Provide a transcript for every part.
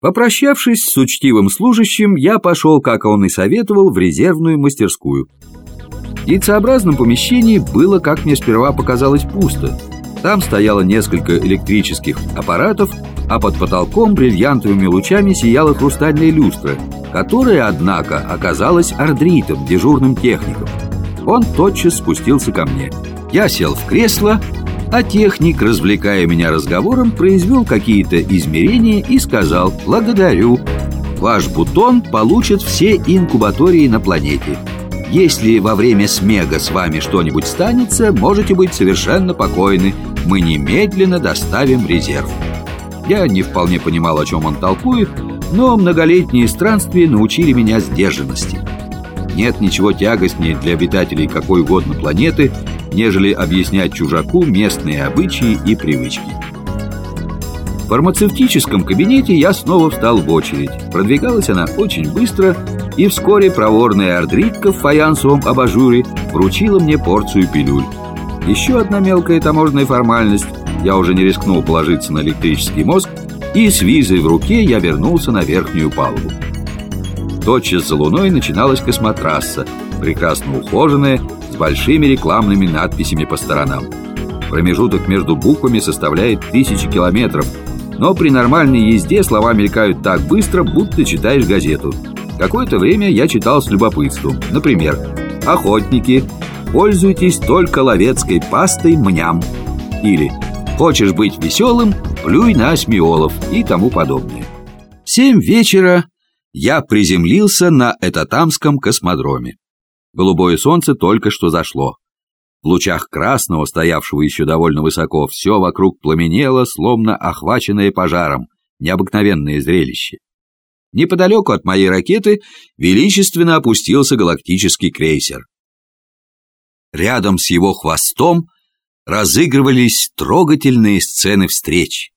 Попрощавшись с учтивым служащим, я пошел, как он и советовал, в резервную мастерскую. В яйцеобразном помещении было, как мне сперва показалось, пусто. Там стояло несколько электрических аппаратов, а под потолком бриллиантовыми лучами сияла хрустальная люстра, которая, однако, оказалась ардритом, дежурным техником. Он тотчас спустился ко мне. Я сел в кресло, а техник, развлекая меня разговором, произвел какие-то измерения и сказал «Благодарю, ваш бутон получат все инкубатории на планете. Если во время смега с вами что-нибудь станется, можете быть совершенно покойны. Мы немедленно доставим резерв». Я не вполне понимал, о чем он толкует, но многолетние странствия научили меня сдержанности. Нет ничего тягостнее для обитателей какой угодно планеты, нежели объяснять чужаку местные обычаи и привычки. В фармацевтическом кабинете я снова встал в очередь. Продвигалась она очень быстро, и вскоре проворная ардритка в фаянсовом абажуре вручила мне порцию пилюль. Еще одна мелкая таможенная формальность. Я уже не рискнул положиться на электрический мозг, и с визой в руке я вернулся на верхнюю палубу. Тотчас за луной начиналась космотрасса, прекрасно ухоженная, большими рекламными надписями по сторонам. Промежуток между буквами составляет тысячи километров, но при нормальной езде слова мелькают так быстро, будто читаешь газету. Какое-то время я читал с любопытством. Например, «Охотники, пользуйтесь только ловецкой пастой мням» или «Хочешь быть веселым, плюй на осьмиолов» и тому подобное. В семь вечера я приземлился на Этатамском космодроме. Голубое солнце только что зашло. В лучах красного, стоявшего еще довольно высоко, все вокруг пламенело, словно охваченное пожаром. Необыкновенное зрелище. Неподалеку от моей ракеты величественно опустился галактический крейсер. Рядом с его хвостом разыгрывались трогательные сцены встреч.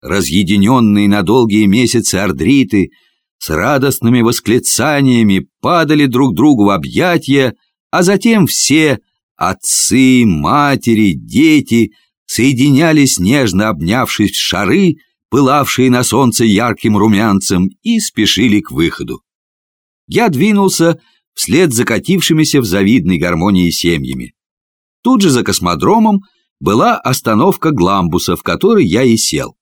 Разъединенные на долгие месяцы ардриты — с радостными восклицаниями падали друг другу в объятия, а затем все отцы, матери, дети соединялись, нежно обнявшись в шары, пылавшие на солнце ярким румянцем, и спешили к выходу. Я двинулся вслед закатившимися в завидной гармонии семьями. Тут же за космодромом была остановка Гламбуса, в которой я и сел.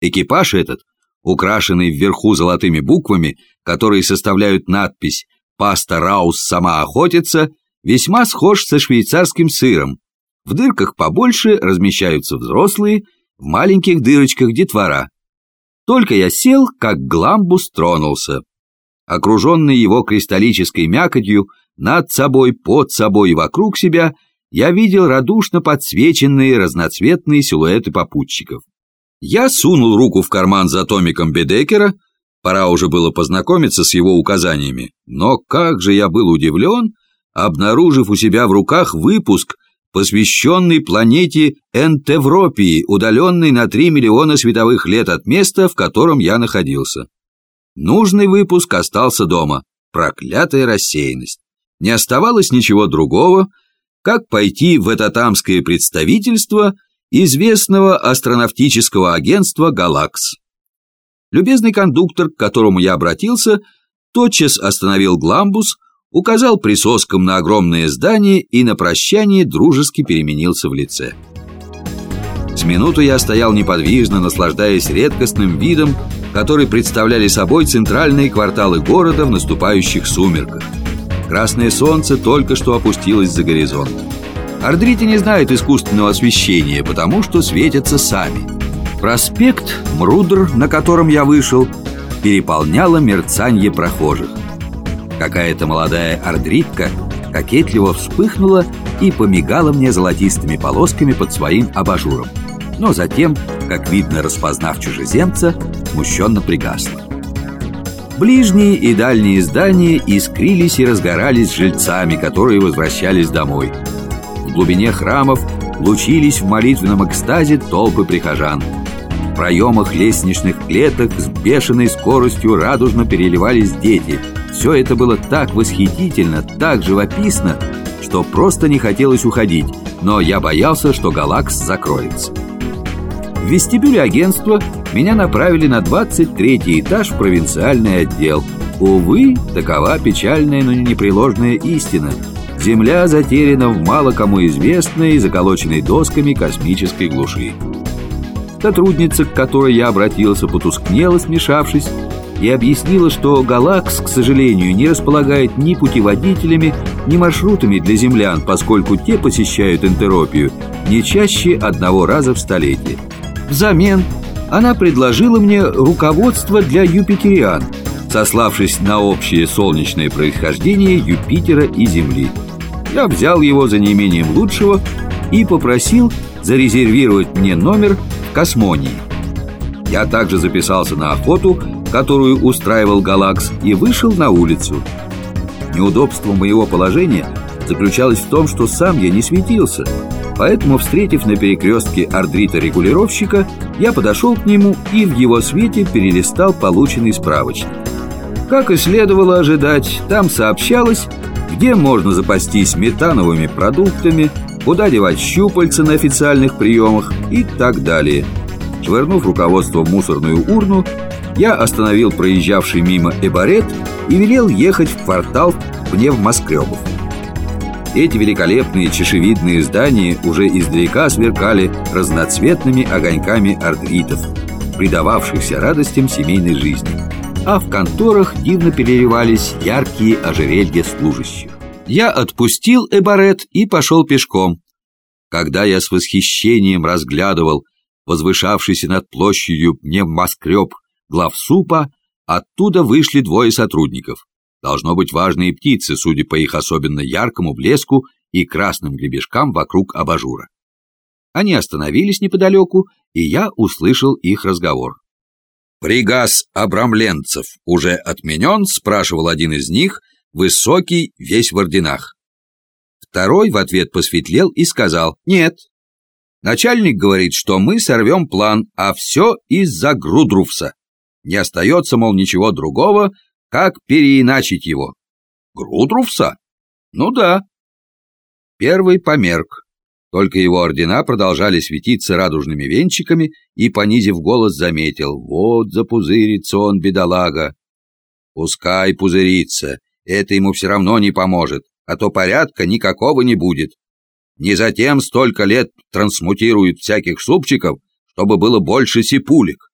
Экипаж этот украшенный вверху золотыми буквами, которые составляют надпись «Паста Раус сама охотится», весьма схож со швейцарским сыром. В дырках побольше размещаются взрослые, в маленьких дырочках детвора. Только я сел, как гламбус тронулся. Окруженный его кристаллической мякотью, над собой, под собой и вокруг себя, я видел радушно подсвеченные разноцветные силуэты попутчиков. Я сунул руку в карман за томиком Бедекера, пора уже было познакомиться с его указаниями, но как же я был удивлен, обнаружив у себя в руках выпуск, посвященный планете Энтевропии, удаленной на 3 миллиона световых лет от места, в котором я находился. Нужный выпуск остался дома. Проклятая рассеянность. Не оставалось ничего другого, как пойти в это тамское представительство известного астронавтического агентства «Галакс». Любезный кондуктор, к которому я обратился, тотчас остановил гламбус, указал присоском на огромное здание и на прощание дружески переменился в лице. С минуту я стоял неподвижно, наслаждаясь редкостным видом, который представляли собой центральные кварталы города в наступающих сумерках. Красное солнце только что опустилось за горизонт. Ардрити не знают искусственного освещения, потому что светятся сами. Проспект Мрудр, на котором я вышел, переполняло мерцанье прохожих. Какая-то молодая ардритка кокетливо вспыхнула и помигала мне золотистыми полосками под своим абажуром. Но затем, как видно, распознав чужеземца, смущенно пригасла. Ближние и дальние здания искрились и разгорались жильцами, которые возвращались домой – в глубине храмов лучились в молитвенном экстазе толпы прихожан. В проемах лестничных клеток с бешеной скоростью радужно переливались дети. Все это было так восхитительно, так живописно, что просто не хотелось уходить, но я боялся, что Галакс закроется. В вестибюле агентства меня направили на 23 этаж в провинциальный отдел. Увы, такова печальная, но непреложная истина. Земля затеряна в мало кому известной, заколоченной досками космической глуши. Сотрудница, к которой я обратился, потускнела, смешавшись, и объяснила, что Галакс, к сожалению, не располагает ни путеводителями, ни маршрутами для землян, поскольку те посещают Энтеропию не чаще одного раза в столетие. Взамен она предложила мне руководство для юпитериан, сославшись на общее солнечное происхождение Юпитера и Земли. Я взял его за неимением лучшего и попросил зарезервировать мне номер в Космонии. Я также записался на охоту, которую устраивал Галакс, и вышел на улицу. Неудобство моего положения заключалось в том, что сам я не светился, поэтому, встретив на перекрестке ардрита-регулировщика, я подошел к нему и в его свете перелистал полученный справочник. Как и следовало ожидать, там сообщалось, где можно запастись метановыми продуктами, куда девать щупальца на официальных приемах и так далее. Швырнув руководство в мусорную урну, я остановил проезжавший мимо Эбарет и велел ехать в квартал пневмоскребов. Эти великолепные чешевидные здания уже издалека сверкали разноцветными огоньками ардритов, придававшихся радостям семейной жизни, а в конторах дивно переливались яркие ожерелья служащих. Я отпустил Эбарет и пошел пешком. Когда я с восхищением разглядывал возвышавшийся над площадью пневмоскреб главсупа, оттуда вышли двое сотрудников. Должно быть важные птицы, судя по их особенно яркому блеску и красным гребешкам вокруг абажура. Они остановились неподалеку, и я услышал их разговор. «Приказ обрамленцев уже отменен?» — спрашивал один из них, высокий, весь в орденах. Второй в ответ посветлел и сказал «Нет». Начальник говорит, что мы сорвем план, а все из-за Грудруфса. Не остается, мол, ничего другого, как переиначить его. Грудруфса? Ну да. Первый померк. Только его ордена продолжали светиться радужными венчиками и, понизив голос, заметил, вот запузырится он, бедолага. Пускай пузырится, это ему все равно не поможет, а то порядка никакого не будет. Не затем столько лет трансмутируют всяких супчиков, чтобы было больше сипулек.